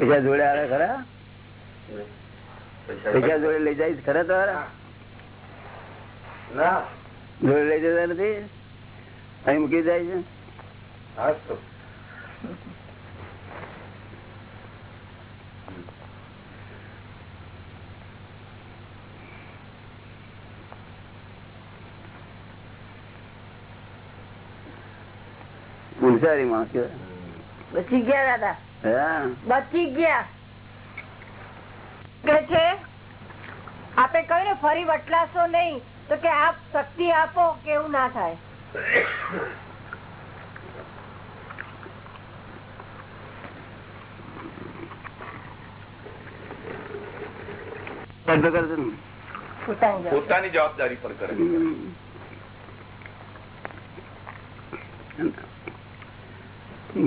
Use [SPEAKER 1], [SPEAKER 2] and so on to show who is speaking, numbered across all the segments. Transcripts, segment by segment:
[SPEAKER 1] પૈસા જોડે આવે ખરા? પૈસા જોડે લઈ જાય ખરા તમારા?
[SPEAKER 2] ના.
[SPEAKER 1] જોડે લઈ જતા નથી? અહીં મૂકી જાય છે? ગુંસારી માણસ કહેવાય.
[SPEAKER 3] બચી ગયા દાદા? બચી ગયા. કે છે? આપે કહ્યું ને ફરી વટલાશો નહીં તો કે આપ શક્તિ આપો કે એવું ના થાય. પોતાની
[SPEAKER 2] જવાબદારી. પર કરે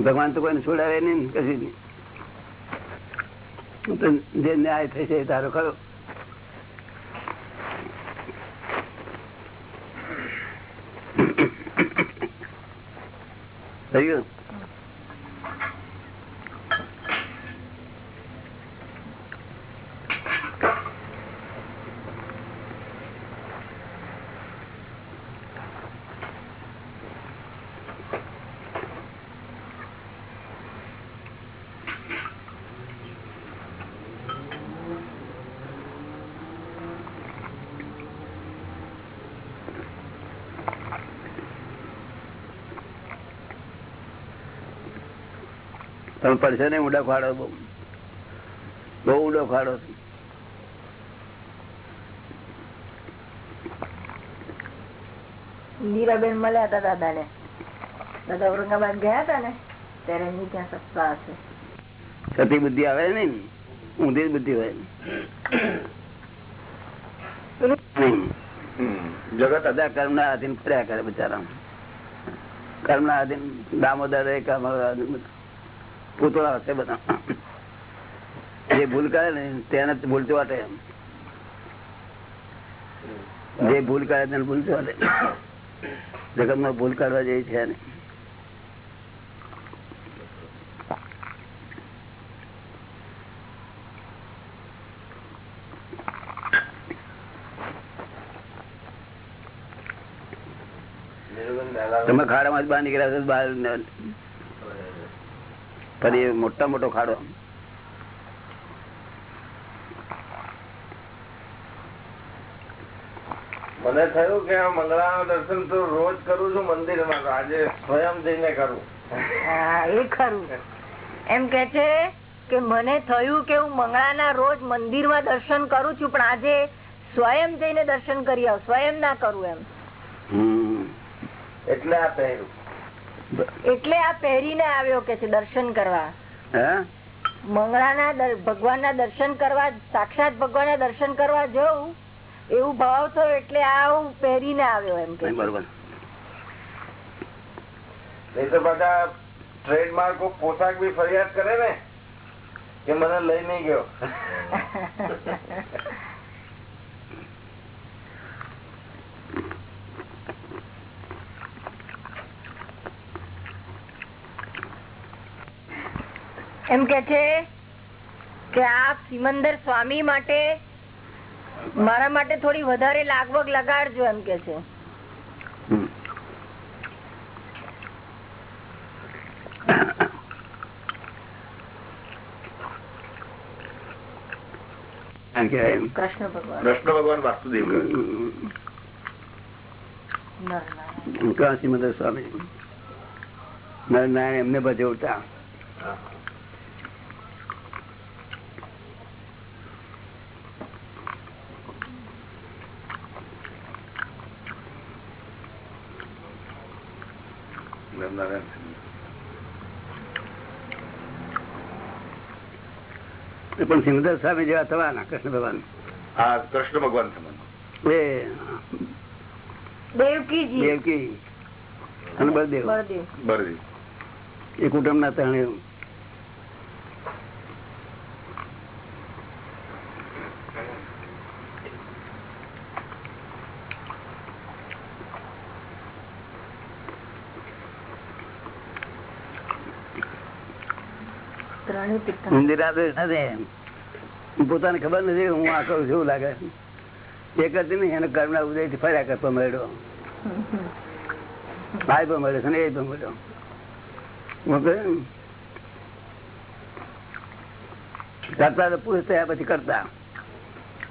[SPEAKER 1] ભગવાન તો કોઈને છોડાવે નહીં કશું નહીં. તો જે ન્યાય થશે એ તારો ખરો. થઈ ગયું તમે પડશે ને ઊંડા ખાડો બહુ. બહુ ઊંડો ખાડો છે.
[SPEAKER 3] મળ્યા હતા દાદા ને દાદા ઔરંગાબાદ ગયા હતા ને ત્યારે એમની ત્યાં સત્તા હશે.
[SPEAKER 1] સતી બુદ્ધિ આવે ને? ઊંધી બુદ્ધિ હોય નહીં.
[SPEAKER 2] જગત
[SPEAKER 1] અદા કર્મ ના આધીન ફર્યા કરે બિચારા કર્મ ના આધીન દામોદર એ કર્મ આધીન બધા. પૂતળા હશે બધા. જે ભૂલ કરે ને તેને જ ભૂલ એમ જે ભૂલ કરે તેને ભૂલ ચોટે જગતમાં ભૂલ કાઢવા જેવી છે ને તમે ખાડામાં જ બહાર નીકળ્યા બહાર ન- ફરી મોટા મોટો ખાડો.
[SPEAKER 2] મને થયું કે મંગળા દર્શન તો રોજ કરું છું મંદિરમાં આજે સ્વયં જઈને કરું.
[SPEAKER 3] એ ખરું. એમ કે છે કે મને થયું કે હું મંગળાના રોજ મંદિરમાં દર્શન કરું છું પણ આજે સ્વયં જઈને દર્શન કરી આવું સ્વયં ના કરું એમ.
[SPEAKER 2] એટલે આ પહેર્યું.
[SPEAKER 3] એટલે આ પહેરીને આવ્યો કે છે દર્શન કરવા?
[SPEAKER 1] મંગળા
[SPEAKER 3] મંગળાના ભગવાન ના દર્શન કરવા સાક્ષાત ભગવાનના દર્શન કરવા જવું એવું ભાવ થયો એટલે આ હું પહેરીને આવ્યો એમ કે
[SPEAKER 1] નહીં,
[SPEAKER 2] તો બધા ટ્રેડમાર્ક પોશાક બી ફરિયાદ કરે ને કે મને લઈ ગયો.
[SPEAKER 3] એમ કે છે કે આપ સિમંદર સ્વામી માટે મારા માટે થોડી વધારે લાગવગ લગાડજો એમ કે છે. કૃષ્ણ ભગવાન.
[SPEAKER 2] કૃષ્ણ ભગવાન વાસુદેવ.
[SPEAKER 1] હમ.
[SPEAKER 3] નરનારાયણ.
[SPEAKER 1] કાશી મદર સ્વામી. નારાયણ એમને ભજવતા એ પણ સિંહદર સ્વામી જેવા થવાના કૃષ્ણ ભગવાન
[SPEAKER 2] હા કૃષ્ણ ભગવાન થવાનું
[SPEAKER 1] એ
[SPEAKER 3] દેવકીજી
[SPEAKER 1] દેવકી અને બળદેવ
[SPEAKER 3] બળદેવ
[SPEAKER 2] બરજી
[SPEAKER 1] એ કુટુંબ ના ત્રણે ઇન્દિરા નથી પોતાને ખબર નથી હું આ કરું છું લાગે. એ કરતી નહીં એને કર્મ ના ઉદયથી ફર્યા કરતો મળ્યો. ભાઈ પણ મળ્યો છે ને એ પણ મળ્યો. કરતા તો પુરુષ થયા પછી કરતા.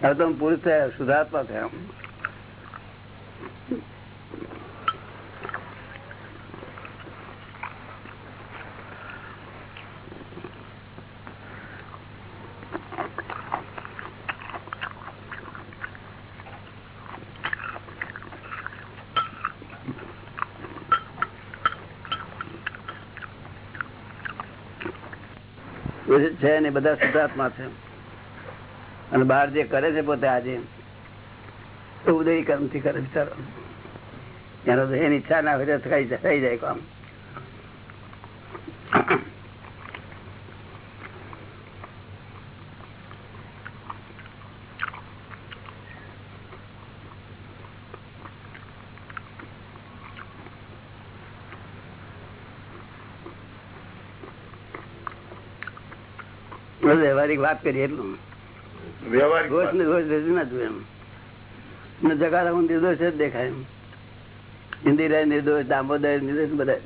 [SPEAKER 1] હવે તો પુરુષ થયા સુધાર્થમાં થયા. એ છે ને બધા શુદ્ધાત્મા છે. અને બહાર જે કરે છે પોતે આજે તો ઉદય કર્મથી કરે બિચારો એની ઈચ્છા ના હોય તો થઈ જાય કામ. બસ વ્યવહારિક વાત કરીએ એટલું.
[SPEAKER 2] વ્યવહારિક
[SPEAKER 1] રોજ ને રોજ રજૂ ના જોયું એમ. ને જગાડા હું નિર્દોષ જ દેખાય એમ. ઇન્દિરા નિર્દોષ દામોદર નિર્દોષ બધા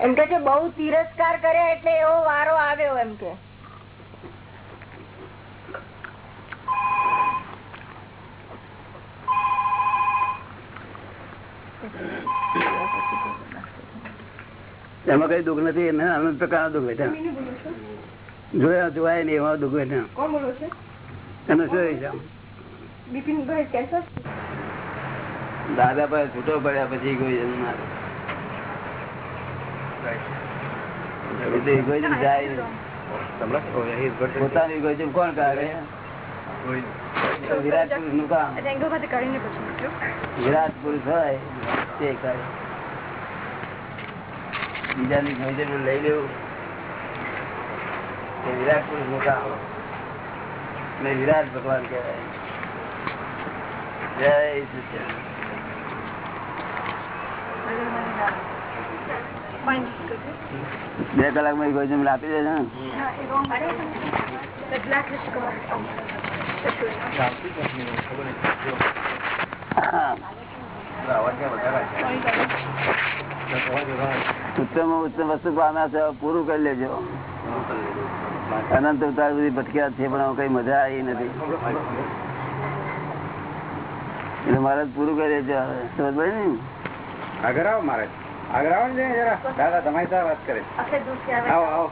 [SPEAKER 3] એમ કે છે બહુ તિરસ્કાર કર્યા એટલે એવો વારો આવ્યો એમ કે.
[SPEAKER 1] એમાં કઈ દુઃખ નથી એને અનંત પ્રકાર દુઃખ બેઠા જોયા જોવાય ને એમાં દુઃખ બેઠા
[SPEAKER 3] કોણ બોલો છે?
[SPEAKER 1] એનો શું
[SPEAKER 3] બિપિનભાઈ કેસો
[SPEAKER 1] દાદા પાસે છૂટો પડ્યા પછી કોઈ જન્મ ના લે. એ તો egoism જાય નહીં. પોતાનું egoism કોણ વિરાટ પુરુષનું કામ. વિરાટ પુરુષ હોય તે કાઢે. બીજાની egoism લઈ લેવું. એ વિરાટ પુરુષનું કામ. ને વિરાટ ભગવાન કહેવાય. જય સચિદાનંદ. બે કલાકમાં egoism આપી દેજો ઉત્તમ ઉત્તમ વસ્તુ પામ્યા છે પૂરું કરી લેજો. અનંત અવતાર બધી ભટક્યા છે પણ કઈ મજા આવી નથી. એટલે મારે પૂરું કરી લેજો હવે. સમજ ને
[SPEAKER 2] આગળ આવો મારે આગળ આવો ને જરા. દાદા તમારી સાથે વાત કરે આવો. આવો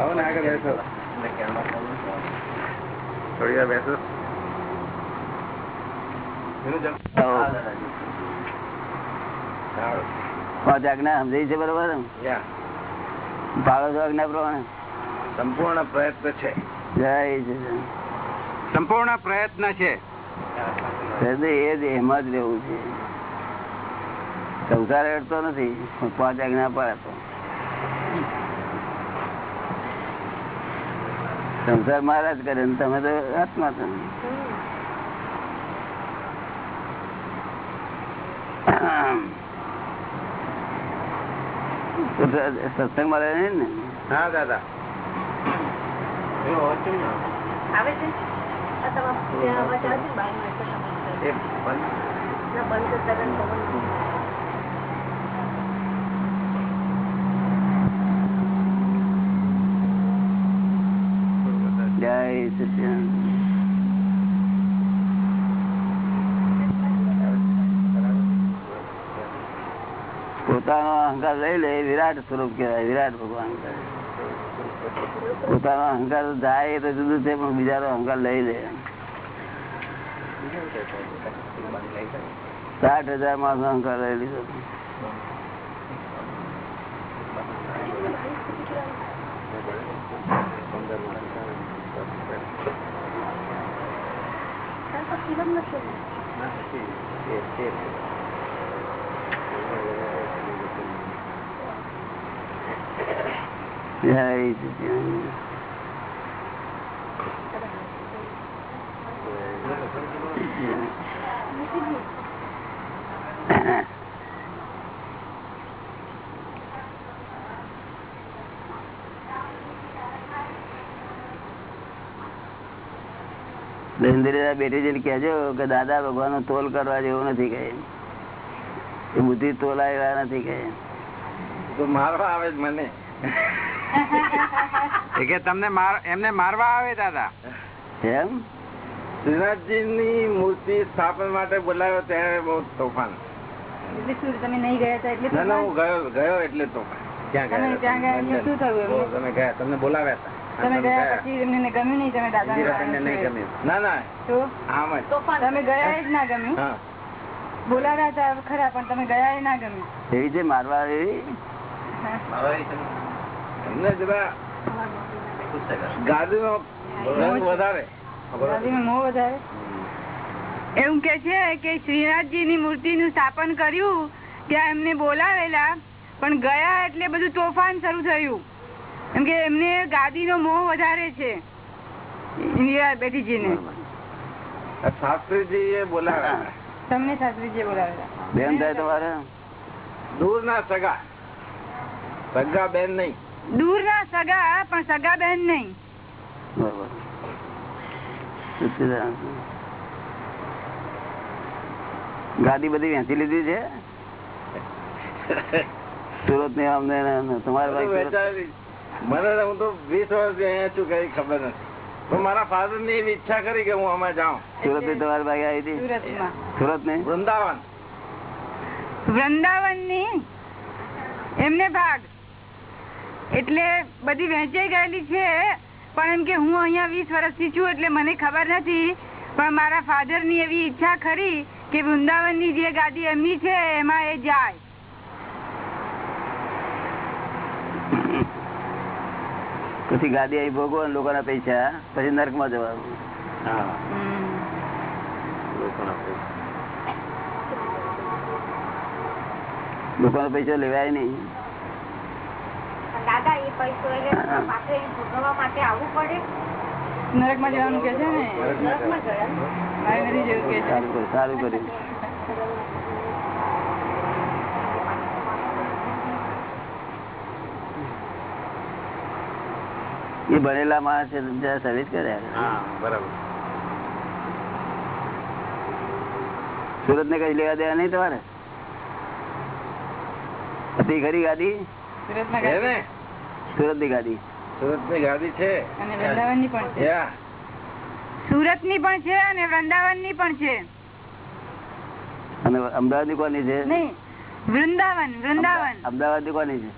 [SPEAKER 2] આવો. ને આગળ બેસો. થોડી વાર બેસો. સંપૂર્ણ પ્રયત્ન છે.
[SPEAKER 1] જય
[SPEAKER 2] સંપૂર્ણ પ્રયત્ન છે.
[SPEAKER 1] એ જ એમાં જ રહેવું છે. સંસાર અડતો નથી પાંચ આજ્ઞા પાડતો સંસાર મારા જ કરે ને તમે તો આત્મા તમે સત્સંગ મળે ને?
[SPEAKER 2] હા દાદા.
[SPEAKER 3] આવે છે?
[SPEAKER 1] અહંકાર લઈ લે વિરાટ સ્વરૂપ કહેવાય વિરાટ ભગવાન કહેવાય. પોતાનો અહંકાર જાય એ તો જુદું છે પણ બીજાનો અહંકાર લઈ લે સાઠ હજાર માણસ અહંકાર લઈ લીધો Thank સચિદાનંદ. બેઠી જઈને કેજો કે, દાદા ભગવાન તોલ કરવા જેવું નથી એ બુદ્ધિ એવા નથી કઈ.
[SPEAKER 2] તો મારવા આવે મને. કે તમને એમને મારવા આવે દાદા?
[SPEAKER 1] એમ?
[SPEAKER 2] શ્રીનાથજી ની મૂર્તિ સ્થાપન માટે બોલાવ્યો ત્યારે બહુ તોફાન.
[SPEAKER 3] તમે નહીં ગયા હતા એટલે
[SPEAKER 2] ના ના હું ગયો ગયો એટલે તોફાન. ક્યાં
[SPEAKER 3] તમે ત્યાં ગયા એટલે શું થયું એમને?
[SPEAKER 2] ઓ, તમે ગયા તમને બોલાવ્યા હતા?
[SPEAKER 3] તમે ગયા. પછી એમને ગમ્યું નહીં તમે દાદા.
[SPEAKER 2] ના ના.
[SPEAKER 3] તો
[SPEAKER 2] આમ જ.
[SPEAKER 3] તમે ગયા જ ના ગમ્યું? બોલાવ્યા હતા ખરા પણ તમે ગયા એ ના ગમ્યું?
[SPEAKER 1] એવી જે મારવા એવી
[SPEAKER 2] એમને જરા ગાદીનો રંગ વધારે.
[SPEAKER 3] મોહ વધારે.
[SPEAKER 4] એવું કે છે કે શ્રીનાથજી ની મૂર્તિ નું સ્થાપન કર્યું ત્યાં એમને બોલાવેલા પણ ગયા એટલે બધું તોફાન શરૂ થયું. એમ કે એમને ગાદીનો મોહ વધારે છે. ઇન્દિરા બેટીજી ને
[SPEAKER 2] શાસ્ત્રીજી એ બોલાવ્યા
[SPEAKER 3] તમને શાસ્ત્રીજી બોલાવેલા.
[SPEAKER 1] બેન થાય તમારે?
[SPEAKER 2] દૂર ના સગા. સગા બેન નહીં.
[SPEAKER 4] દૂર ના સગા પણ સગા બેન નહીં.
[SPEAKER 1] ગાદી બધી વેચી લીધી છે? સુરતની અમને.
[SPEAKER 2] મને હું તો વીસ વર્ષ અહીંયા છું કઈ ખબર નથી. તો મારા ફાધરની એવી ઈચ્છા કરી કે હું આમાં જાઉં.
[SPEAKER 1] સુરતની તમારી ભાઈ આવી હતી? સુરતની
[SPEAKER 2] વૃંદાવન.
[SPEAKER 4] વૃંદાવનની એમને ભાગ. એટલે બધી વહેંચાઈ ગયેલી છે. પણ એમ કે હું અહીંયા વીસ વર્ષથી છું એટલે મને ખબર નથી. પણ મારા ફાધરની એવી ઈચ્છા ખરી કે વૃંદાવનની જે ગાદી એમની છે એમાં એ જાય.
[SPEAKER 1] પછી ગાડી આવી ભોગવો ને લોકોના પૈસા? પછી નર્કમાં જવાનું લોકોના પૈસા લેવાય નહીં.
[SPEAKER 3] દાદા એ પૈસો પાછો ભોગવવા માટે આવવું પડે.
[SPEAKER 4] નરકમાં જવાનું કે છે ને?
[SPEAKER 3] નરકમાં ગયા
[SPEAKER 4] મારી કે છે.
[SPEAKER 1] સારું કર્યું એ ભણેલા માણસ છે સર્વિસ કર્યા
[SPEAKER 2] હા બરાબર.
[SPEAKER 1] સુરત ને કઈ લેવા દેવા નહીં તમારે? હતી ખરી ગાડી?
[SPEAKER 4] સુરતમાં
[SPEAKER 2] છે ને?
[SPEAKER 1] સુરતની ગાડી.
[SPEAKER 2] સુરતની ગાડી છે?
[SPEAKER 4] અને વૃંદાવનની પણ છે. સુરતની પણ છે અને વૃંદાવનની પણ છે.
[SPEAKER 1] અને અમદાવાદની કોની છે?
[SPEAKER 4] વૃંદાવન વૃંદાવન.
[SPEAKER 1] અમદાવાદની કોની છે?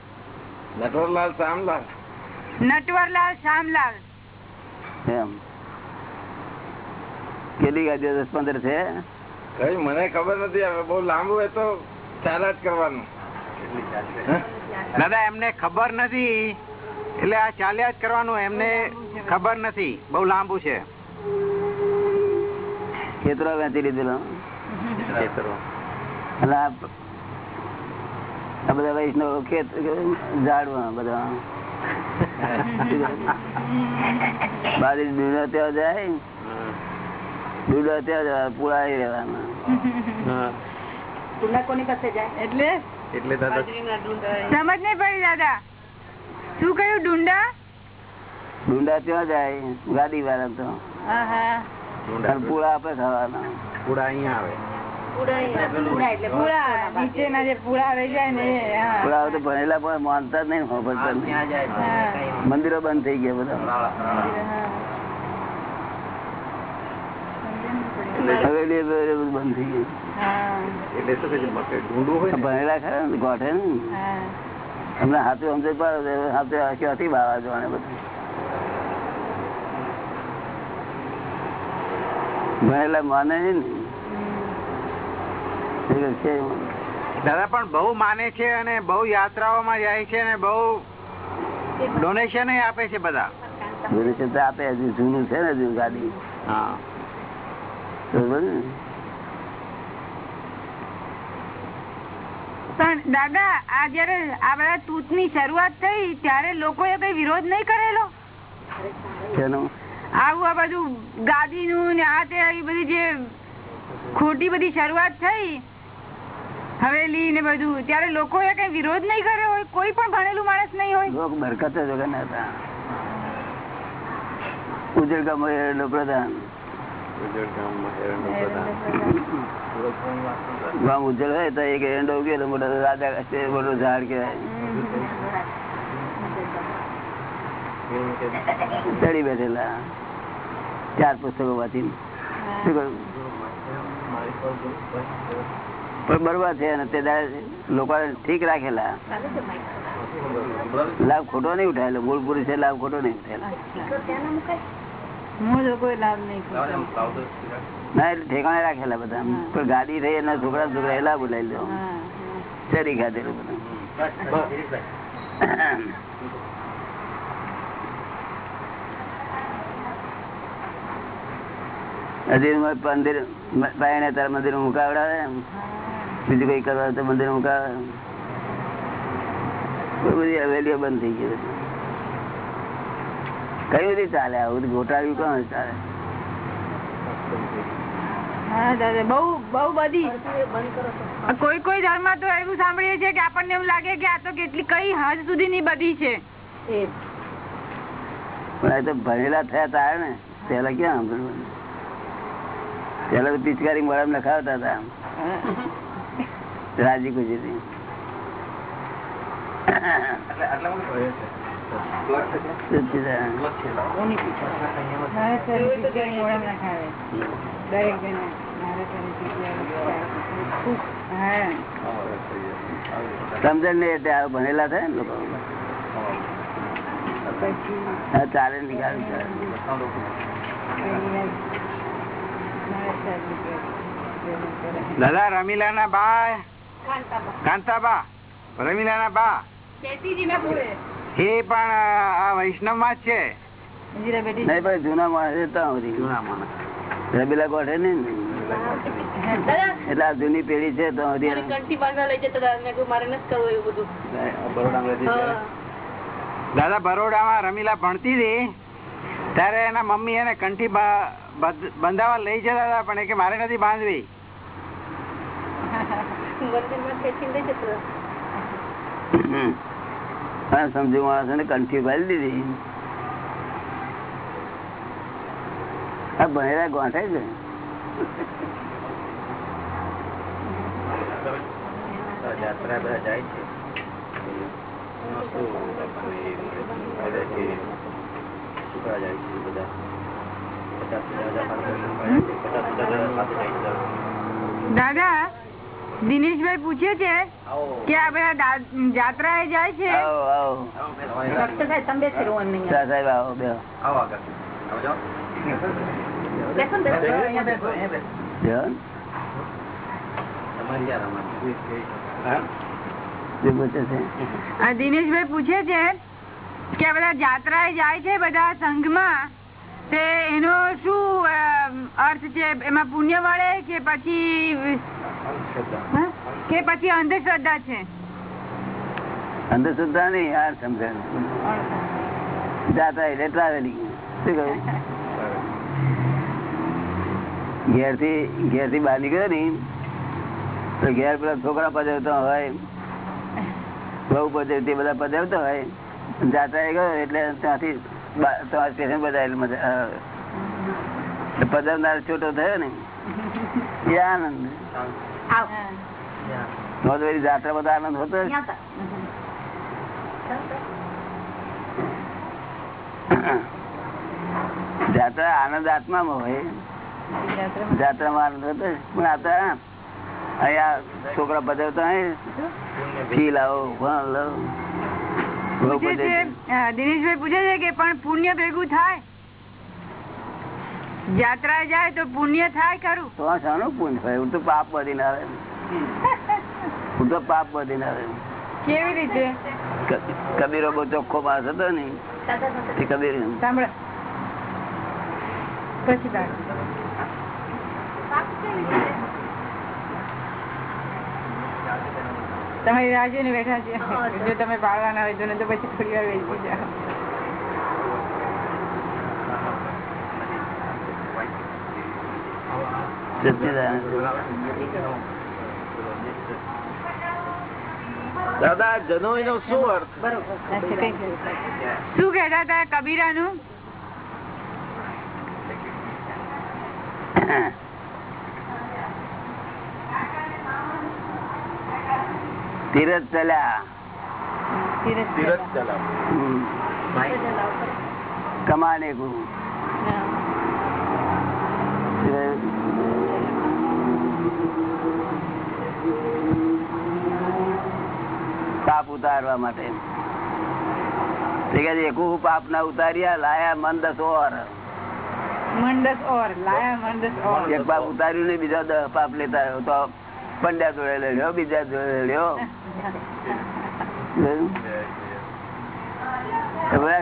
[SPEAKER 2] નટવરલાલ શામલાલ.
[SPEAKER 4] નટવરલાલ શામલાલ.
[SPEAKER 1] એમ. કેટલી ગાડીઓ દસ પંદર છે?
[SPEAKER 2] કઈ મને ખબર નથી. હવે બહુ લાંબુ એ તો ચાલા જ કરવાનું
[SPEAKER 5] દાદા એમને ખબર નથી. એટલે આ ચાલ્યા જ કરવાનું એમને ખબર નથી. બહુ લાંબુ છે.
[SPEAKER 1] ખેતરો વેચી લીધેલો. એટલે આ બધા વૈષ્ણવ ખેત ઝાડવા બધા. બાજરી ડૂડો ત્યાં જાય. ડૂડો ત્યાં જવા પુરાઈ રહેવાના
[SPEAKER 3] કોની
[SPEAKER 4] એટલે?
[SPEAKER 2] એટલે દાદા
[SPEAKER 4] સમજ નહીં પડી દાદા. શું કહ્યું ડુંડા?
[SPEAKER 1] ડુંડા ત્યાં જાય ગાડી વાળા તો.
[SPEAKER 4] હા હા.
[SPEAKER 1] અને પૂળા આપડે ખાવાના
[SPEAKER 2] પૂળા અહીંયા આવે.
[SPEAKER 3] પુડા એટલે
[SPEAKER 4] પૂળા નીચેના જે પૂળા રહી જાય ને એ, હા.
[SPEAKER 1] પૂળા તો ભણેલા પણ માનતા જ નહીં. મંદિરો બંધ થઈ ગયા બધા. ભણેલા ખરા ગોઠે ને? હમણાં હાથે સમજે પાડો હાથે ક્યાંથી બહાર જવાને બધું. ભણેલા માને ને.
[SPEAKER 5] દાદા પણ બહુ માને છે અને બહુ યાત્રાઓમાં જાય છે અને બહુ ડોનેશન આપે છે બધા.
[SPEAKER 1] ડોનેશન તો આપે હજુ જૂનું છે ને હજુ ગાડી.
[SPEAKER 5] હા
[SPEAKER 1] બરોબર ને
[SPEAKER 4] પણ દાદા આ જયારે આ બધા તૂતની શરૂઆત થઈ ત્યારે લોકોએ કઈ વિરોધ નહીં કરેલો? આવું આ બધું ગાદી નું ને આ તે બધી જે ખોટી બધી શરૂઆત થઈ હવેલી ને બધું ત્યારે એ કઈ વિરોધ નહીં કર્યો હોય? કોઈ પણ ભણેલું માણસ નહીં હોય?
[SPEAKER 1] બરકત જ વગર હતા પ્રધાન. ગામ ઉજળ હોય તો એક એરંડો ઉગેલો મોટો રાજા છે મોટો ઝાડ કહેવાય ચડી બેઠેલા ચાર પુસ્તકો વાંચી શું કહ્યું પણ બરબાદ છે અને તે દાડે લોકો ઠીક રાખેલા લાભ ખોટો નહીં ઉઠાયેલો મૂળ પુરુષે લાભ ખોટો નહીં ઉઠાયેલો
[SPEAKER 4] હું લોકોએ લાભ નહીં
[SPEAKER 1] ના એટલે ઠેકાણે રાખેલા બધા. પણ ગાડી થઈ એના છોકરા છોકરા એલા લાભ લો ચરી ખાધેલું બધું. હજી મંદિર પાયણે તારા મંદિર મુકાવડાવે. બીજું કઈ કરવા તો મંદિર મુકાવે. બધી હવેલીઓ બંધ થઈ ગઈ બધી. કઈ બધી ચાલે આવું ગોટાળ્યું કોણ ચાલે
[SPEAKER 4] હા દાદા બહુ બહુ બધી. કોઈ કોઈ ધર્મ તો એવું સાંભળીએ છે કે આપણને એવું લાગે કે આ તો કેટલી કઈ હદ સુધી બધી છે.
[SPEAKER 1] પણ આ તો ભણેલા થયા તા ને. પેલા ક્યાં સાંભળવું પેલા તો પિચકારી મળે લખાવતા હતા રાજી ગુજરી સમજણ નઈ એટલે ભણેલા થાય ને લોકો? ચાલે
[SPEAKER 5] દાદા રમીલા ના બા. કાંતાબા. રમીલા ના બા. એ પણ આ વૈષ્ણવમાં જ છે.
[SPEAKER 1] નહીં પણ જૂના માણસ
[SPEAKER 5] જૂના માણસ
[SPEAKER 1] રબીલા ગોઠે ને? એટલે આ જૂની પેઢી છે તો
[SPEAKER 5] દાદા બરોડામાં રમીલા ભણતી હતી. ત્યારે એના મમ્મી એને કંઠી બા- બંધાવા લઈ જતા હતા પણ એ કે મારે નથી બાંધવી.
[SPEAKER 1] હા સમજુ માણસો ને કંઠી ભરી દીધી. આ ભણેલા ગોઠે છે.
[SPEAKER 4] દાદા દિનેશભાઈ પૂછે છે કે આ બધા જાત્રા એ જાય છે? દિનેશભાઈ પૂછે છે કે આ બધા જાત્રાએ જાય છે બધા સંઘમાં? તે એનો શું અર્થ છે? એમાં પુણ્ય મળે કે પછી? કે પછી અંધશ્રદ્ધા છે?
[SPEAKER 1] અંધશ્રદ્ધા નહીં આ સમજણ જાતા એટલે ટ્રાવેલિંગ શું કહ્યું? ઘેરથી ઘેરથી બહાર નીકળ્યો ને તો ઘેર પેલા છોકરા પજાવતા હોય બહુ પજાવતી બધા પજાવતા હોય જાતા એ ગયો એટલે ત્યાંથી તમારા સ્ટેશન બધા એટલે મજા પજાવનાર છોટો થયો ને એ આનંદ. તો જાત્રા બધા આનંદ હતો જ. જાત્રા આનંદ આત્મામાં હોય. જાત્રામાં. આનંદ હતો પણ આ અહીંયા છોકરા બજાવતા હોય. ફી લાવો ભણ લાવો.
[SPEAKER 4] દિનેશભાઈ પૂછે છે કે પણ પુણ્ય ભેગું થાય? જાત્રા જાય તો પુણ્ય થાય ખરું.
[SPEAKER 1] તો શાનું પુણ્ય થાય? હું તો પાપ બધીને આવે હું તો પાપ બધીને રહે.
[SPEAKER 4] કેવી રીતે?
[SPEAKER 1] કબીરો બહુ ચોખ્ખો માણસ હતો ને. કબીર.
[SPEAKER 4] તમે રાહ ને બેઠા છે. જો તમે પાડવાના હોય તો પછી થોડી વાર વેચી જાઓ.
[SPEAKER 5] દાદા જનોઈ નો શું? અર્થ?
[SPEAKER 4] શું કહેતા હતા કબીરાનું?
[SPEAKER 1] તીરથ ચલા.
[SPEAKER 5] તીરથ તીરજ
[SPEAKER 1] હમ. કમાને કો પાપ ઉતારવા માટે. એકું પાપ ના ઉતાર્યા લાયા મન દસ ઓર
[SPEAKER 4] મંડસ ઓર લાયા મંડસ ઓર
[SPEAKER 1] એક પાપ ઉતાર્યું ને બીજા દસ પાપ લેતા આવ્યો તો પંડ્યા જોડે લડ્યો બીજા જોડે લડ્યો.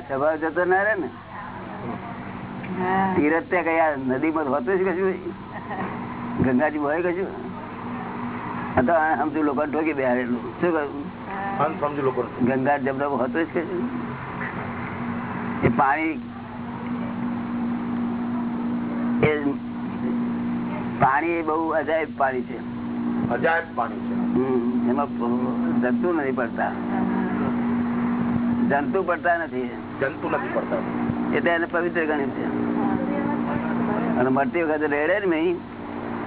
[SPEAKER 1] સ્વભાવ જતો ના રે ને. તીરથ ત્યાં કયા નદી માં હોતું જ કશું? ગંગાજી હોય કશું સમજુ લોકો ઠોકી બેહારેલું શું કહ્યું?
[SPEAKER 5] સમજુ લોકો
[SPEAKER 1] ગંગા જમના હતો જ એ પાણી એ પાણી એ બહુ અજાયબ પાણી છે.
[SPEAKER 5] અજાયબ પાણી છે.
[SPEAKER 1] એમાં જંતુ નથી પડતા. જંતુ પડતા નથી.
[SPEAKER 5] જંતુ નથી પડતા.
[SPEAKER 1] એટલે એને પવિત્ર ગણ્યું છે. અને મળતી વખતે રેડે ને નહીં.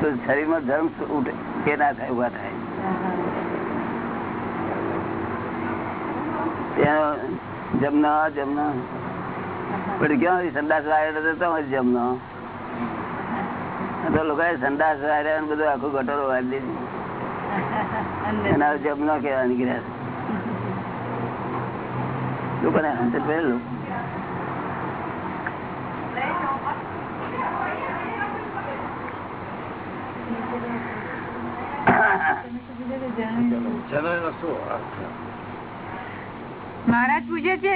[SPEAKER 1] તો શરીરમાં ધર્મ ઉઠે કે ના થાય ઊભા થાય એનો જમનો જમનો પણ ક્યાં સંદાસ વાળ્યો તો તો જમનો આ તો લોકો સંદાસ વાળ્યા બધું આખું ગટરો વાળી દીધું
[SPEAKER 4] અંદર.
[SPEAKER 1] એના જમનો કેવા નીકળ્યા લોકોને સમજ પહેલું
[SPEAKER 5] જનોઈ નો શું અર્થ
[SPEAKER 4] મહારાજ પૂછે છે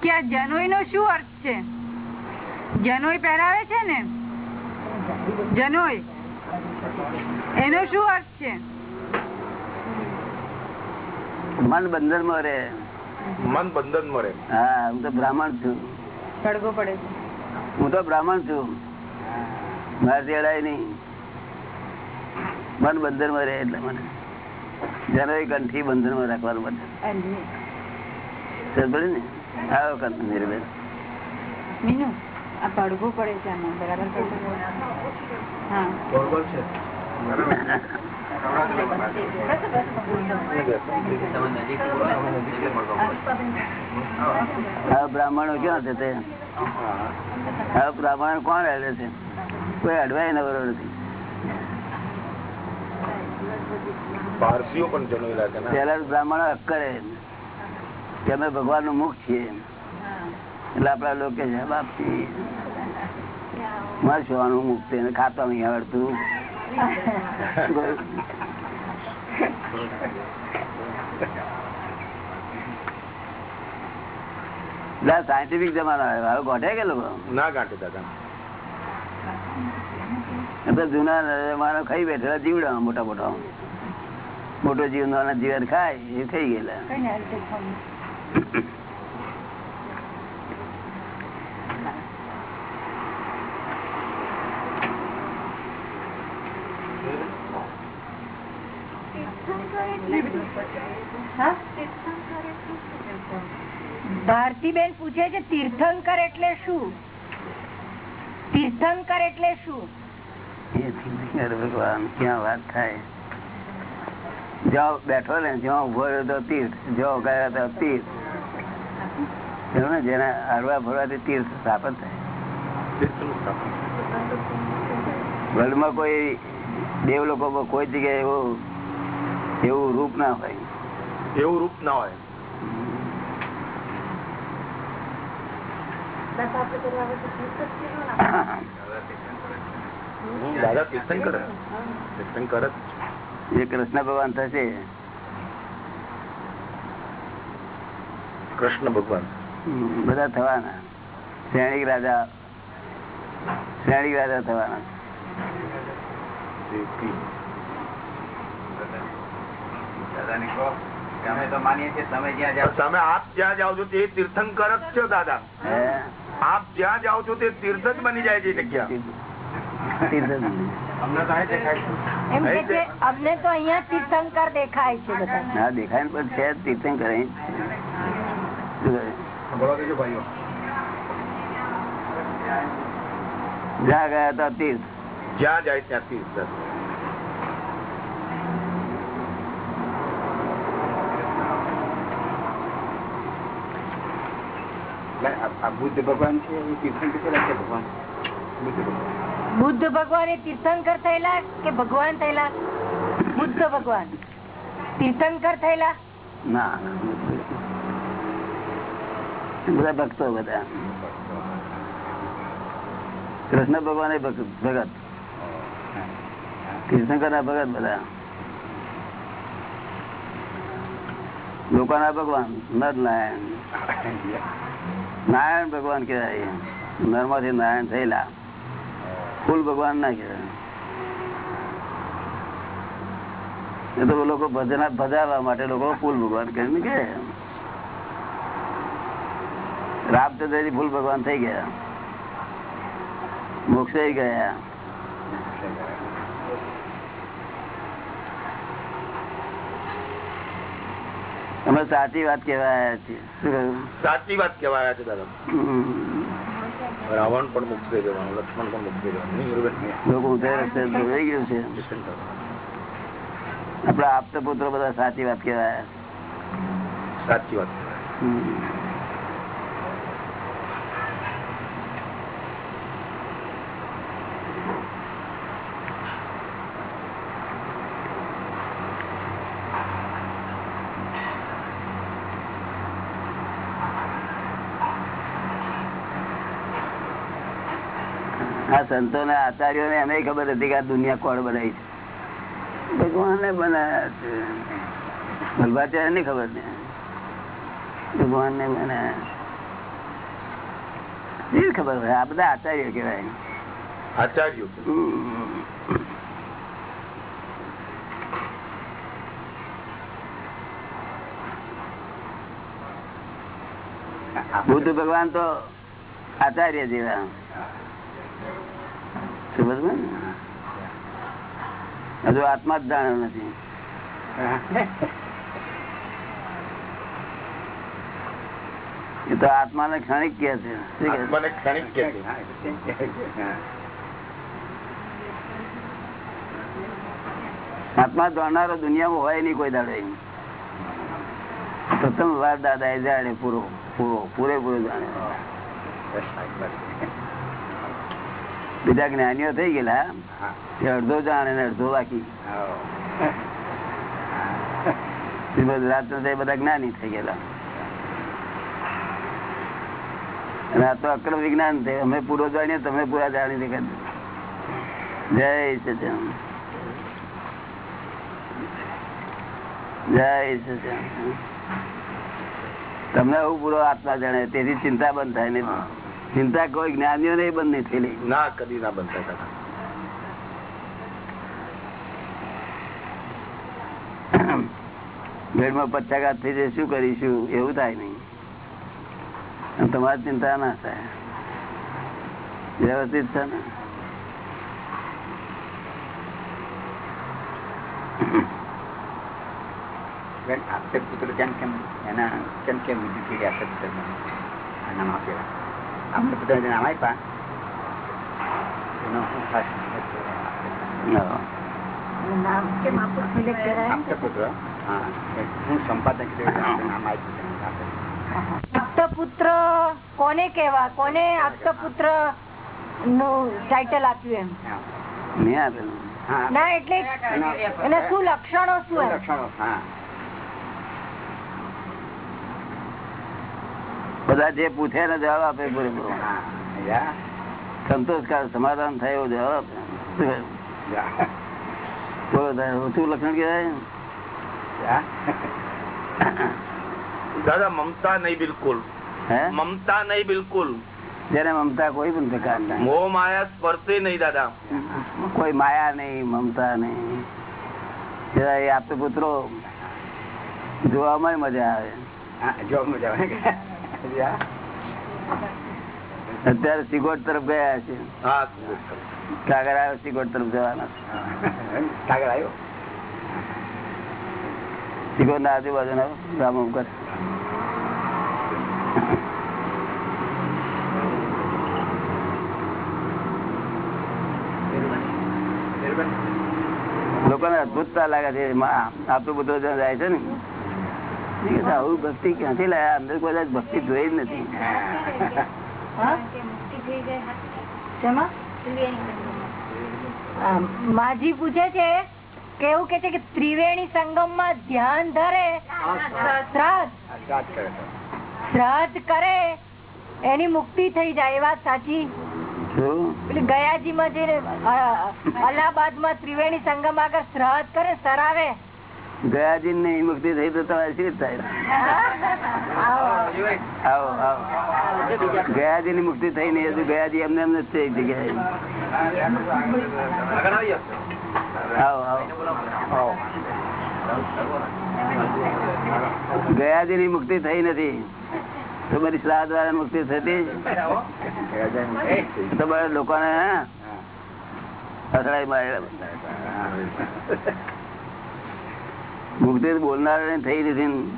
[SPEAKER 4] કે આ જનોઈ નો શું અર્થ છે? જનોઈ પહેરાવે છે ને? જનોઈ. એનો શું અર્થ છે?
[SPEAKER 1] મન બંધનમાં રે
[SPEAKER 5] મન બંધન મળે
[SPEAKER 1] હા હું તો બ્રાહ્મણ છું.
[SPEAKER 4] પડઘો પડે
[SPEAKER 1] હું તો બ્રાહ્મણ છું. મારે અડાય નહીં. મન બંધનમાં રે એટલે મને. જનોઈ કંઠી બંધનમાં રાખવાનું બધું ને? આવો કંઠ નિર્ભય
[SPEAKER 4] પડે છે આમાં બરાબર?
[SPEAKER 1] બ્રાહ્મણો ક્યાં છે તે? બ્રાહ્મણ કોણ રહે છે? કોઈ અડવાય નવરો નથી.
[SPEAKER 5] પારસીઓ પણ જન્મેલા રાખે
[SPEAKER 1] પેલા બ્રાહ્મણ હક કરે. કે અમે ભગવાનનું મુખ છીએ એટલે આપડા લોકો છે બાપજી. મારે જોવાનું મુક્ત એને ખાતા નહીં આવડતું. સાયન્ટિફિક જમાનો આવ્યો. ગોઠે કે લોકો?
[SPEAKER 5] ના ગાંઠે દાદા.
[SPEAKER 1] જૂના જમાનો ખાઈ બેઠેલા જીવડા મોટા મોટા મોટો જીવ નાના જીવન ખાય એ ખાઈ ગયેલા.
[SPEAKER 4] કઈ ને આ રીતે ખાવું. ભારતીબેન પૂછે છે તીર્થંકર એટલે શું? તીર્થંકર એટલે શું?
[SPEAKER 1] એ તીર્થંકર ભગવાન ક્યાં વાત થાય? જ્યાં બેઠો ને જ્યાં ઊભો રહ્યો તો તીર્થ જ્યાં ગયા તો તીર્થ. એવું ને જેના હરવા ફરવાથી તીર્થ સ્થાપન થાય.
[SPEAKER 5] તીર્થનું સ્થાપન.
[SPEAKER 1] વર્લ્ડમાં કોઈ દેવ લોકો કોઈ જગ્યાએ એવું એવું રૂપ ના હોય.
[SPEAKER 5] એવું રૂપ ના હોય. દાદા તીર્થંકર તીર્થંકર જ.
[SPEAKER 1] એ કૃષ્ણ ભગવાન થશે.
[SPEAKER 5] કૃષ્ણ ભગવાન.
[SPEAKER 1] બધા થવાના. શ્રેણિક રાજા શ્રેણિક રાજા થવાના.
[SPEAKER 2] તમે જ્યાં જાઓ.
[SPEAKER 6] તમે આપ જ્યાં જાઓ છો તે તીર્થંકર જ છો દાદા.
[SPEAKER 1] હે?
[SPEAKER 6] આપ જ્યાં જાઓ છો તે તીર્થ જ બની જાય છે જગ્યા.
[SPEAKER 1] તીર્થ
[SPEAKER 2] અમને તો અહીં દેખાય છે.
[SPEAKER 3] એમ કે છે અમને તો અહીંયા તીર્થંકર દેખાય છે
[SPEAKER 1] હા દેખાય પણ છે તીર્થંકર જ્યાં ગયા હતા તીર્થ.
[SPEAKER 6] જ્યાં જાય ત્યાં તીર્થ
[SPEAKER 2] આ- આ બુદ્ધ ભગવાન છે એ તીર્થંકર છે ભગવાન. બુદ્ધ ભગવાન.
[SPEAKER 3] બુદ્ધ ભગવાન એ તીર્થંકર થયેલા કે ભગવાન થયેલા? બુદ્ધ ભગવાન. તીર્થંકર થયેલા?
[SPEAKER 1] ના બધા ભક્તો બધા. કૃષ્ણ ભગવાન એ ભગત. તીર્થંકર ના ભગત બધા. લોકોના ભગવાન નર નારાયણ નારાયણ ભગવાન કહેવાય. નરમાંથી નારાયણ થયેલા. ફૂલ ભગવાન ના કહેવાય. એ તો લોકો ભજના ભજાવવા માટે લોકો ફૂલ ભગવાન કરીને કે. રામચંદ્ર ફૂલ ભગવાન થઈ ગયા. મોક્ષે ગયા. અમે સાચી વાત કેવાય છીએ
[SPEAKER 6] સાચી વાત કેવાયા છે દાદા. રાવણ પણ મુક્ત થઈ જવાનો લક્ષ્મણ પણ મુક્ત થઈ જવાનું?
[SPEAKER 1] લોકો રસ્તે દોરાઈ ગયું છે આપડા આપતા પુત્રો બધા સાચી વાત કેવાય
[SPEAKER 6] સાચી વાત
[SPEAKER 1] હમ. આ સંતો ને આચાર્યો ને એને ખબર હતી કે આ દુનિયા કોણ બનાવી છે? ભગવાને બનાવ્યા છે. ભલભાચાર્યની ખબર ને ભગવાન ને બનાવ્યા ખબર હોય. આ બધા આચાર્ય કહેવાય.
[SPEAKER 6] આચાર્ય.
[SPEAKER 1] બુદ્ધ ભગવાન તો આચાર્ય જેવા. હજુ આત્મા જ જાણ્યો નથી. એ તો આત્મા ને ક્ષણિક કે છે. આત્મા જાણનારો દુનિયામાં હોય નહીં કોઈ દાડે પ્રથમ વાર દાદા એ જાણે પૂરો પૂરો પૂરેપૂરો જાણે. બીજા જ્ઞાનીઓ થઈ ગયેલા. તે અડધો જાણે ને અડધો બાકી. રાજચંદ્ર બધા જ્ઞાની થઈ ગયેલા. અને આ તો અક્રમ વિજ્ઞાન છે. અમે પૂરો જાણીએ તમે પૂરા જાણી દે જય સચિન જય સચિન તમને એવું પૂરો આત્મા જાણે તેથી ચિંતા બંધ થાય નહીં. ચિંતા કોઈ જ્ઞાનીઓ ને બંધ નહીં થયેલી.
[SPEAKER 6] ના કદી ના બનતા દાદા
[SPEAKER 1] ભેડમાં પચાઘાત થઈ જાય શું કરીશું? એવું થાય નહીં. તમારી ચિંતા ના થાય. વ્યવસ્થિત છે ને?
[SPEAKER 2] આક્ષેપ પુત્ર કેમ કેમ એના કેમ કેમ વિધિ થઈ આક્ષેપ પુત્ર આ આપેલા આપતે બધા નામ આપ્યા
[SPEAKER 3] આપણું
[SPEAKER 2] આપણે
[SPEAKER 3] કોને કેવા કોને આપતપુત્રનું ટાઇટલ આપ્યું એમ?
[SPEAKER 2] હા.
[SPEAKER 1] મેં આપેલું.
[SPEAKER 3] ના એટલે એના શું લક્ષણો શું
[SPEAKER 2] લક્ષણો હા.
[SPEAKER 1] બધા જે પૂછે ને જવાબ આપે પૂરેપૂરો. સંતોષકાર સમાધાન થાય એવો જવાબ બોલો શું લક્ષણ કહેવાય?
[SPEAKER 6] દાદા મમતા નહીં બિલકુલ.
[SPEAKER 1] હે?
[SPEAKER 6] મમતા નહીં બિલકુલ.
[SPEAKER 1] જેને મમતા કોઈ પણ પ્રકારના
[SPEAKER 6] મોહ માયા સ્પર્શે નહીં દાદા.
[SPEAKER 1] કોઈ માયા નહીં મમતા નહીં. જરા એ આપતો પુત્રો જોવામાં મજા આવે.
[SPEAKER 2] જોવા જોબ આવે.
[SPEAKER 1] અત્યારે સિગોટ તરફ ગયા છે. સાગર આવ્યો સિગોટ તરફ જવાના.
[SPEAKER 2] સાગર આવ્યો?
[SPEAKER 1] સિગોટ ના આજુબાજુ ગામ કર લોકોને અદભુતતા લાગે છે. માં, આટલું બધું જ્યાં છે ને આવું ભક્તિ ક્યાંથી લાયા? અંદર કદાચ ભક્તિ જોઈ જ નથી.
[SPEAKER 3] માજી પૂછે છે કેવું કે છે કે ત્રિવેણી સંગમમાં ધ્યાન ધરે શ્રાદ્ધ.
[SPEAKER 2] કરે તો.
[SPEAKER 3] શ્રાદ્ધ કરે એની મુક્તિ થઈ જાય એ વાત સાચી. પેલી ગયાજી માં જે અલ્હાબાદમાં ત્રિવેણી સંગમ આગળ શ્રાદ્ધ કરે સરાવે.
[SPEAKER 1] ગયાજી ને મુક્તિ થઈ તો તમારે શી થાય. આવો આવો. ગયાજી ની મુક્તિ થઈ નઈ હજુ ગયાજી એમને એમને જ જગ્યાએ આવો આવો. ગયાજી ની મુક્તિ થઈ નથી. તમારી શ્રાદ્ધ વાળા મુક્તિ થતી? તમારા લોકોને અથડાઈ મારેલા મુક્તિ બોલનાર થઈ નથી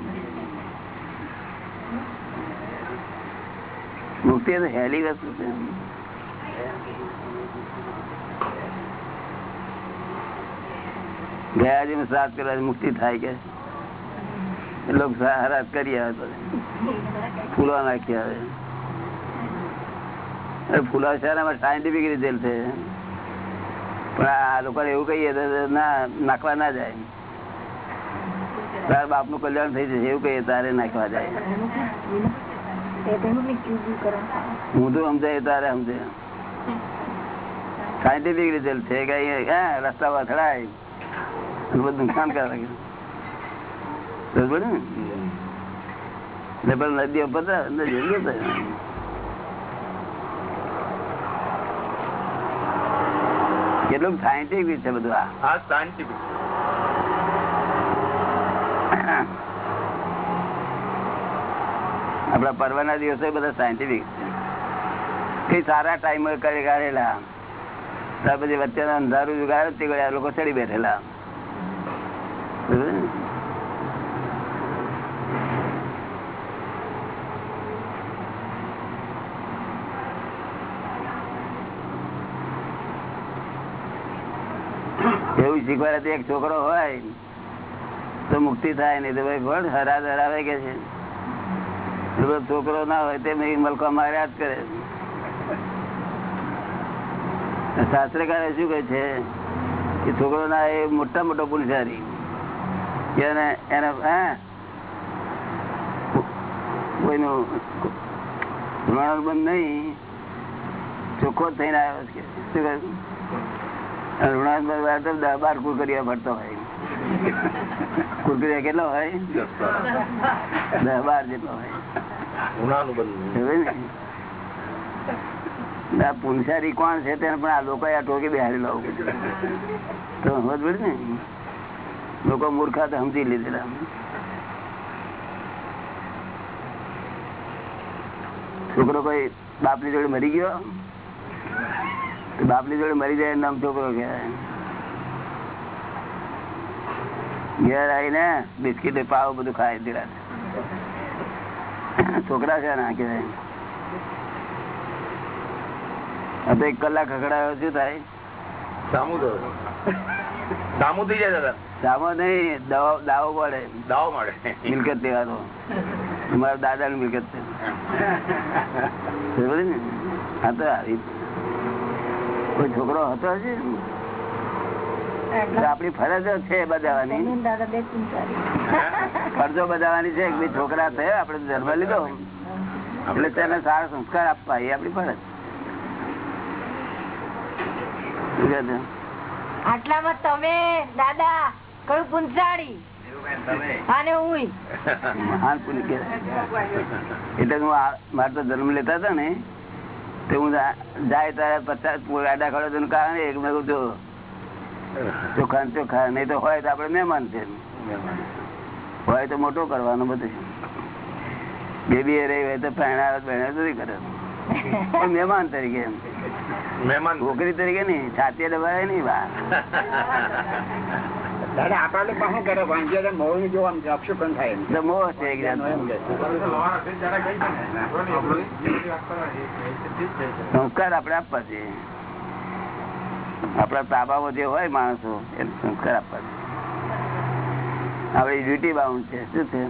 [SPEAKER 1] હેલી વસ્તુ મુક્તિ થાય કે. લોકો હરાત કરી આવે તો. ફૂલો નાખી આવે. ફૂલો શહેરમાં સાયન્ટિફિક રીતે છે. પણ આ લોકોને એવું કહીએ તો ના, નાખવા ના જાય. તારા બાપનું કલ્યાણ થઈ જશે, એવું કહીએ, તારે નાખવા જાય. હું તો સમજાય, તારે સમજે સાયન્ટિફિક રિઝલ્ટ છે કે રસ્તા અથડાય. બધું નુકસાન કરે ને? પણ નદીઓ પતા જરૂર કેટલું સાયન્ટિફિક છે બધું આ.
[SPEAKER 6] સાયન્ટિફિક.
[SPEAKER 1] આપડા પર્વ ના દિવસો બધા સાયન્ટિફિક સારા ટાઈમ કરી કાઢેલા. વચ્ચે અંધારું જુગાડ લોકો ચડી બેઠેલા. એવું શીખવાડે એક છોકરો હોય તો મુક્તિ થાય નહીં તો ભાઈ ભણ હરા ધરાવે કે છે? છોકરો ના હોય તે મલકો માર્યા જ કરે. શાસ્ત્રકારે શું કહે છે? કે છોકરો ના એ મોટા મોટો કે એને એને, હે? કોઈનું ઋણાનુબંધ નહીં. ચોખ્ખો થઈને આવ્યો છે. શું કહ્યું ઋણાનુબંધ બાર કુરકરિયા ભરતો હોય. કુરકરિયા કેટલો હોય? દસ બાર જેટલો હોય. પુનસારી કોણ છે તેને પણ આ લોકો આ ટોકી લાવું તો સમજ ને? લોકો મૂર્ખા તો સમજી લીધેલા. છોકરો કોઈ બાપની જોડે મરી ગયો? બાપની જોડે મરી જાય નામ છોકરો કહેવાય. ઘેર આવીને બિસ્કીટ પાવ બધું ખાય ધીરા છોકરા છે ના કેવાય તો એક કલાક ખકડાયો શું થાય
[SPEAKER 6] સામુ સામુ થઈ જાય દાદા.
[SPEAKER 1] સામો નહીં દાવો દાવો પડે
[SPEAKER 6] દાવો મળે.
[SPEAKER 1] મિલકત દેવાનો મારા દાદા ની મિલકત છે. ને? હા તો આવી. કોઈ છોકરો હતો તો આપણી ફરજો છે બધાવાની ફરજો બધાવાની છે છોકરા થયો આપડે જન્મ લીધો. એટલે તેને સારા સંસ્કાર આપવા એ આપણી ફરજ. કહે?
[SPEAKER 3] આટલામાં તમે દાદા કયું
[SPEAKER 1] કહેવાય. એટલે હું મારે તો જન્મ લેતા હતા ને તો હું જાય ત્યારે પચાસ આડા ખડો કારણ એક મેં કીધું ચોખા ને ચોખા નહીં તો હોય તો આપડે મહેમાન છે હોય તો મોટો કરવાનો બધું બેબી એ રહી હોય તો પહેણા પહેણા નથી કરે મહેમાન તરીકે એમ.
[SPEAKER 6] મહેમાન
[SPEAKER 1] છોકરી તરીકે નઈ છાતી દબાય નઈ બહાર
[SPEAKER 2] દાદા આપણા લોકો શું કરે વાંચ્યા મોહની જોવાનું છે થાય એમ.
[SPEAKER 1] મોહ છે એક જાતનો.
[SPEAKER 2] એમ કે છે.
[SPEAKER 1] સંસ્કાર આપણે આપવા છે આપણા તાબામાં જે હોય માણસો એને સંસ્કાર આપવા છે ડ્યુટી બાઉન્ડ છે. શું છે?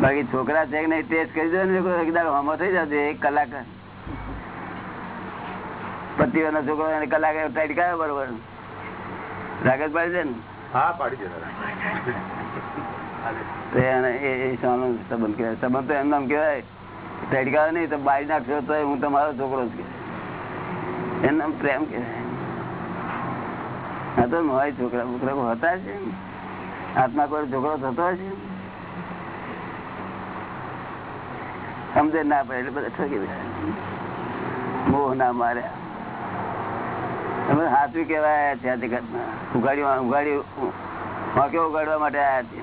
[SPEAKER 1] બાકી છોકરા છે નહીં ટેસ્ટ કરી દો ને એકદમ હમો થઈ જશે એક કલાક. પતિઓ વાળા છોકરો કલાક ટાઈટ કરે બરોબર. રાગત પાડી દે ને?
[SPEAKER 6] હા પાડી દે
[SPEAKER 1] સંબંધ કહેવાય. સંબંધ તો એમ નામ કહેવાય. તડકા નહીં તો બારી નાખશો તો હું તમારો છોકરો જ કહેવાય પ્રેમ કે તો હોય છોકરા કોઈ હતા છે આત્મા કોઈ છોકરો થતો હશે સમજે ના પડે, એટલે બધા ઠગી ગયા મોહ ના માર્યા તમે હાથવી કેવાય છે આ જગતમાં. ઉગાડી ઉગાડી વાંકે ઉગાડવા માટે આવ્યા છીએ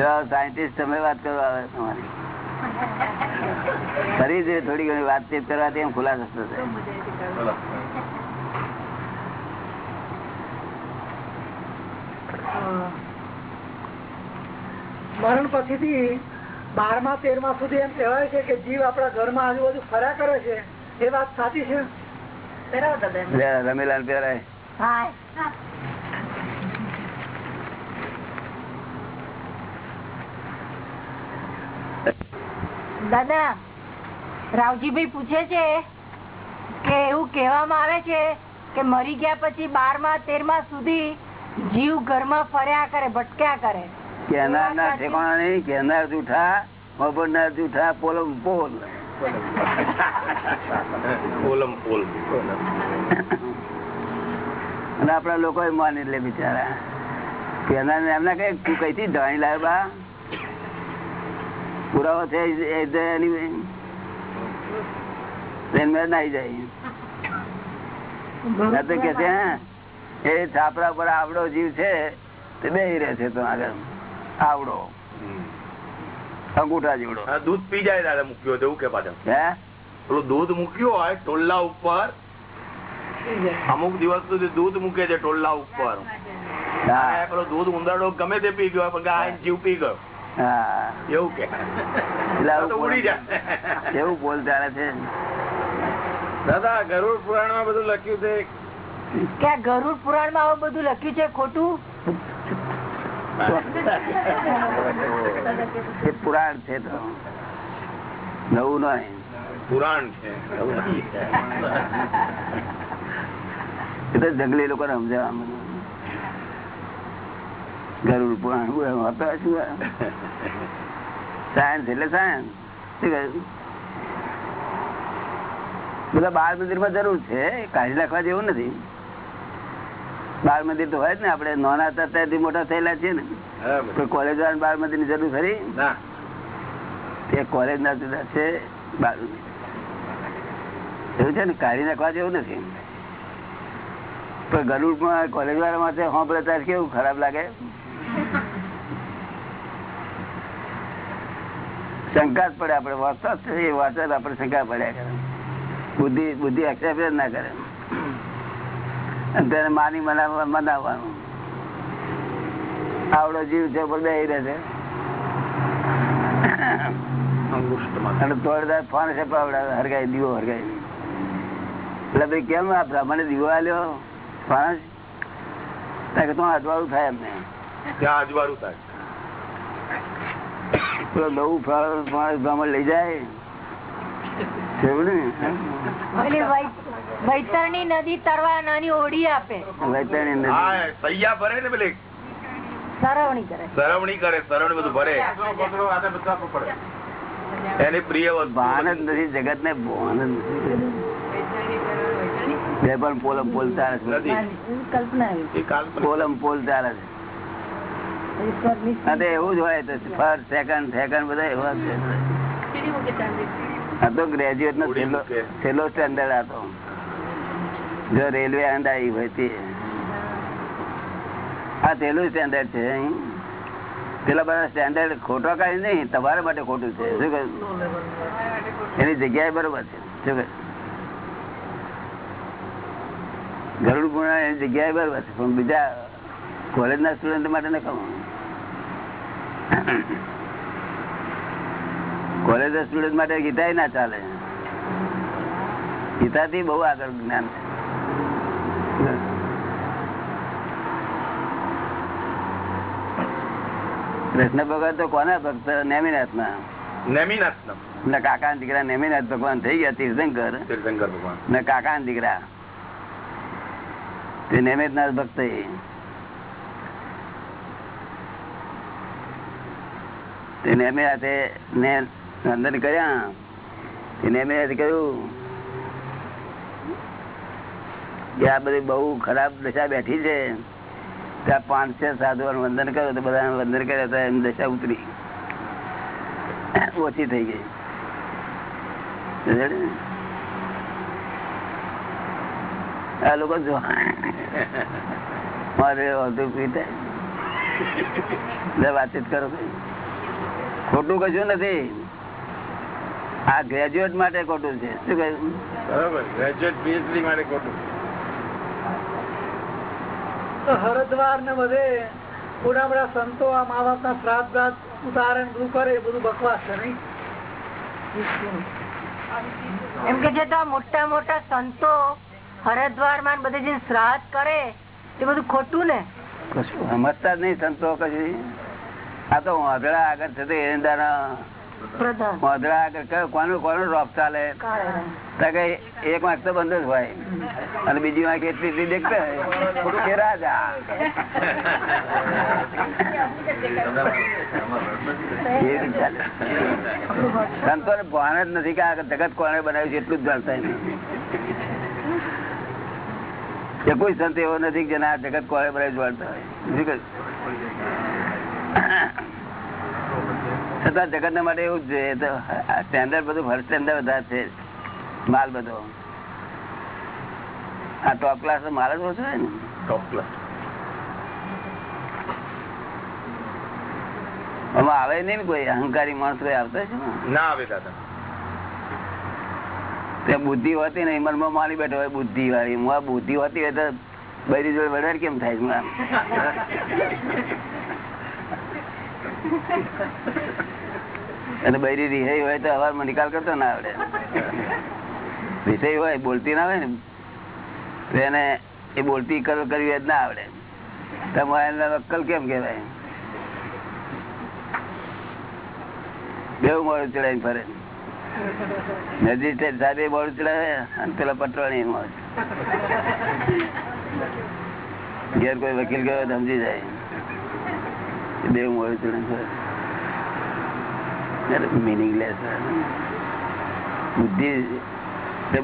[SPEAKER 1] સાયન્ટિસ્ટ તમે વાત કરો આવે તમારી. ફરી છે થોડી ઘણી વાતચીત કરવાથી એમ ખુલાસો થશે.
[SPEAKER 7] મરણ પછીથી બારમા તેરમા સુધી એમ કહેવાય છે કે જીવ આપણા ઘરમાં આજુબાજુ ફર્યા કરે છે. એ વાત સાચી છે.
[SPEAKER 1] રમીલાલ પહેરાય.
[SPEAKER 3] દાદા રાવજીભાઈ પૂછે છે કે એવું કહેવામાં આવે છે કે મરી ગયા પછી બારમા તેરમા સુધી જીવ ઘરમાં ફર્યા કરે ભટક્યા કરે.
[SPEAKER 1] કેનાર ના ઠેકાણા નહીં કેનાર જૂઠા મફળનાર જૂઠા પોલમ પોલ.
[SPEAKER 6] પોલમ પોલ.
[SPEAKER 1] અને આપડા લોકો માની લે બિચારા. કેનાર ને એમના કઈ તું કઈ થી ધાણી લાવે બા? પુરાવો છે એ જાય કે છાપરા પર આવડો જીવ છે તે બે રહે છે તો આગળ. આવડો. અંગૂઠા જેવડો.
[SPEAKER 6] હા, દૂધ પી જાય દાદા મૂક્યો એવું કે પાછળ
[SPEAKER 1] હે?
[SPEAKER 6] પેલું દૂધ મૂક્યું હોય ટોલ્લા ઉપર. અમુક દિવસ સુધી દૂધ મૂકે છે ટોલ્લા ઉપર. પેલો દૂધ ઉંદરડો ગમે તે પી ગયો પણ ગાય જીવ પી ગયો. એવું કે.
[SPEAKER 1] બોલ-
[SPEAKER 6] જાય.
[SPEAKER 1] એવું બોલ ચાલે છે.
[SPEAKER 6] દાદા ગરુડ પુરાણમાં બધું લખ્યું છે?
[SPEAKER 3] કે ગરુડ પુરાણમાં આવું બધું લખ્યું છે ખોટું?
[SPEAKER 1] એ પુરાણ છે તો. નવું નહીં.
[SPEAKER 6] પુરાણ છે.
[SPEAKER 1] એ તો જંગલી લોકો સમજાવવા ગરુડ પુરાણ હોતા શું સાયન્સ એટલે સાયન્સ શું કહ્યું? બાળ મંદિરમાં જરૂર છે કાઢી નાખવા જેવું નથી. બાળ મંદિર તો હોય જ ને આપડે નાના હતા ત્યારથી મોટા થયેલા છે ને. તો કોલેજ વાળા બાળ મંદિરની જરૂર ખરી? તે કોલેજ ના જુદા છે બાળ. એવું છે ને કાઢી નાખવા જેવું નથી. પણ ગરુડમાં કોલેજ વાળા માટે હોંભળે ત્યારે કેવું ખરાબ લાગે? શંકા જ પડે આપડે વાંચતા જ આપડે શંકા પડ્યા કરે. બુદ્ધિ બુદ્ધિ એક્સેપ્ટ ના કરે. તેને માની મનાવવા, મનાવવાનું. આવડો જીવ છે ઉપર બેહી રહે હરગાઈ, દીવો હરગાઈ. એટલે ભાઈ, કેમ આ બ્રાહ્મણે દીવો આલ્યો? ફાણસ? તો અજવાળું થાય એમને.
[SPEAKER 6] ત્યાં અજવાળું થાય.
[SPEAKER 1] પેલો નવું બ્રાહ્મણ લઈ જાય.
[SPEAKER 3] વૈતરણી નદી તરવા નાની ઓડી આપે.
[SPEAKER 1] વૈતરણી નદી.
[SPEAKER 6] સૈયા ભરે ને પેલી?
[SPEAKER 3] સરવણી કરે.
[SPEAKER 6] સરવણી કરે સરવણી બધું ભરે. એની પ્રિય
[SPEAKER 1] ભાન જ નથી જગત ને ભાન જ નથી. પણ પોલમ પોલતા
[SPEAKER 6] નથી.
[SPEAKER 3] કલ્પના
[SPEAKER 1] પોલમ પોલ ચાલે છે. હા તો એવું જ હોય તો ફર્સ્ટ સેકન્ડ સેકન્ડ બધા એવા છે આ તો ગ્રેજ્યુએટ નો છેલ્લો છેલ્લો સ્ટેન્ડર્ડ હતો જો રેલવે અંદાઈ હોય તે. આ છેલ્લું સ્ટેન્ડર્ડ છે પેલા બધા સ્ટેન્ડર્ડ ખોટો કઈ નહીં તમારા માટે ખોટું છે. શું કહ્યું એની જગ્યાએ બરોબર છે. શું કહ્યું ગરુડ ગુણા એની જગ્યાએ બરોબર છે. પણ બીજા કોલેજ ના સ્ટુડન્ટ માટે ન કહું કોલેજ સ્ટુડન્ટ માટે ગીતા ના ચાલે. ગીતાથી બહુ આગળ જ્ઞાન કૃષ્ણ ભગવાન તો કોના ભક્ત? નેમિનાથ ના
[SPEAKER 6] નેમિનાથ
[SPEAKER 1] ને કાકા દીકરા નેમિનાથ ભગવાન થઈ ગયા તીર્થંકર.
[SPEAKER 6] તીર્થંકર ભગવાન.
[SPEAKER 1] ને કાકા દીકરા. તે નેમિનાથ ભક્ત એ. તે ને વંદન કર્યા. નેમિનાથે કહ્યું કે આ બધી બહુ ખરાબ દશા બેઠી છે. ત્યાં પાંચ છ સાધુ વંદન કર્યું તો બધા વંદન કર્યા હતા એની દશા ઉતરી. ઓછી થઈ ગઈ. આ લોકો જો મારે વાતચીત કરો કઈ. ખોટું કશું નથી. આ ગ્રેજ્યુએટ માટે ખોટું છે. શું કહ્યું?
[SPEAKER 6] બરોબર. ગ્રેજ્યુએટ પીએચડી માટે ખોટું.
[SPEAKER 7] હરદ્વાર ને બધે મોટા મોટા સંતો આ મા બાપ ના શ્રાદ્ધ બ્રાદ્ધ બધું કરે એ બધું બકવાસ છે નહીં?
[SPEAKER 3] એમ કે જે મોટા મોટા સંતો હરદ્વારમાં બધે જે શ્રાદ્ધ કરે એ બધું ખોટું ને?
[SPEAKER 1] કશું સમજતા જ નહીં સંતો કશું. આ તો વાંધડા આગળ છે
[SPEAKER 3] પ્રધાન.
[SPEAKER 1] વાંધડા આગળ કોનું કોનું રોપ ચાલે? એક વાંક તો બંધ જ હોય. અને બીજી વાંક એટલી એટલી દેખતા હોય. કે રાજા સંતો ને ભાન જ નથી કે આ જગત કોને બનાવ્યું છે એટલું જ જાણતા નહીં કોઈ સંત એવો નથી કે જેને આ જગત કોને બનાવ્યું જાણતા હોય? છતાં જગત માટે એવું જ સ્ટેન્ડર્ડ બધું ફર્સ્ટ સ્ટેન્ડર્ડ વધારે છે માલ બધો. આ ટોપ ક્લાસ માલ જ ઓછો ને?
[SPEAKER 6] ટોપ ક્લાસ
[SPEAKER 1] આમાં આવે નહીં ને કોઈ અહંકારી માણસ કોઈ આવતા છે ના?
[SPEAKER 6] આવે દાદા.
[SPEAKER 1] તે બુદ્ધિ હોતી ને મનમાં માની બેઠો હોય બુદ્ધિ વાળી આ બુદ્ધિ હોતી હોય તો બૈરી જોડે વધારે કેમ થાય? અને બૈરી રિહાઈ હોય તો હવારમાં નિકાલ કરતો ના આવડે. વિષય હોય, બોલતી ના હોય ને એને એ બોલતી કરવી ના આવડે. તમારે અક્કલ કેમ કેવાય બેવું મોડું ચડાવી ફરે. મેજિસ્ટ્રેટ સાહેબ મોડું ચડાવે અને પેલા પટવાણી મોડું ઘેર કોઈ વકીલ ગયો સમજી જાય. દેવ મોડું ફરે મિનિંગલેસ બુદ્ધિ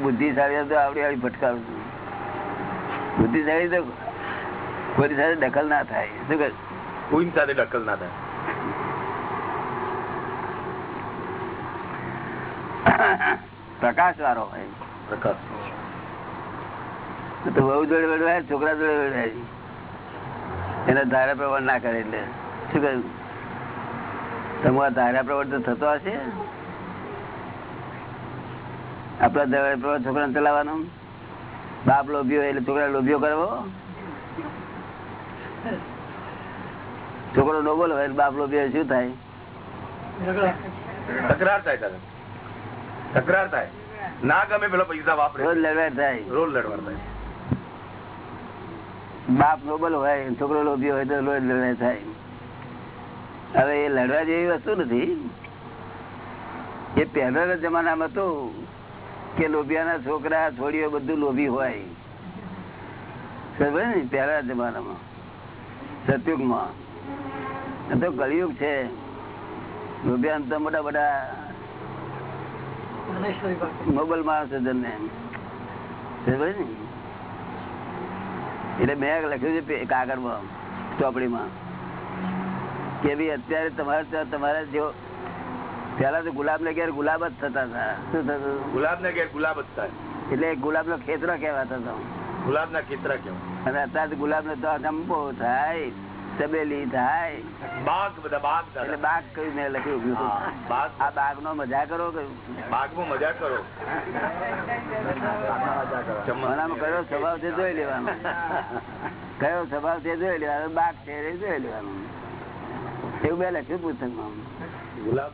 [SPEAKER 1] બુદ્ધિશાળી તો આવડી આવડી ભટકાવું છું બુદ્ધિશાળી તો કોઈ સાથે દખલ ના થાય શું કે
[SPEAKER 6] કોઈ સાથે દખલ ના થાય
[SPEAKER 1] પ્રકાશ વાળો હોય
[SPEAKER 6] પ્રકાશ
[SPEAKER 1] તો બહુ જોડે વેડવાય છોકરા જોડે વેડવાય એને ધારા પ્રવાહ ના કરે એટલે. શું કહ્યું? તમારા ધારા પ્રવર્તન થતો હશે? આપડા ધારા ચલાવવાનો? બાપ લોભ્યો એટલે છોકરા લોભ્યો કરવો? છોકરો ડોબલ હોય બાપ લોભ્યો શું થાય?
[SPEAKER 6] તકરાર. થાય તકરાર થાય. ના ગમે પેલો પૈસા વાપરે.
[SPEAKER 1] રોજ લડવાય થાય.
[SPEAKER 6] રોજ લડવાર થાય.
[SPEAKER 1] બાપ નોબલ હોય છોકરો લોભી હોય તો રોજ લડાઈ થાય. હવે એ લડવા જેવી વસ્તુ નથી. એ પહેલાના જમાનામાં તો કે લોભિયાના છોકરા છોડીઓ બધું લોભી હોય. સમજે ને પહેલા જમાનામાં. સતયુગમાં. તો કળિયુગ છે. લોભિયા તો મોટા મોટા મોગલ માણસો જન્મે સમજે ને એટલે મેં લખ્યું છે પે- કાગળમાં ચોપડીમાં. કે ભાઈ અત્યારે તમારા તમારા જો પેલા તો ગુલાબ ને ઘેર ગુલાબ જ થતા હતા. શું થતું
[SPEAKER 6] ગુલાબ ને ઘેર ગુલાબ જ થાય.
[SPEAKER 1] એટલે ગુલાબ નો ખેતરો કેવાતો હતો.
[SPEAKER 6] ગુલાબ ના ખેતરા કેવા
[SPEAKER 1] અને અત્યારે ગુલાબ નો તો ચંપો થાય ચબેલી થાય.
[SPEAKER 6] બાગ બધા બાગ
[SPEAKER 1] એટલે બાગ કયું મેં લખ્યું
[SPEAKER 6] બાગ.
[SPEAKER 1] આ બાગ નો મજા કરો કયું
[SPEAKER 6] બાગમાં મજા કરો.
[SPEAKER 1] મનામાં કયો સ્વભાવ છે જોઈ લેવાનો. કયો સ્વભાવ છે જોઈ લેવાનો? બાગ છે જોઈ લેવાનું. એવું બે લખ્યું પુસ્તકમાં
[SPEAKER 6] ગુલાબ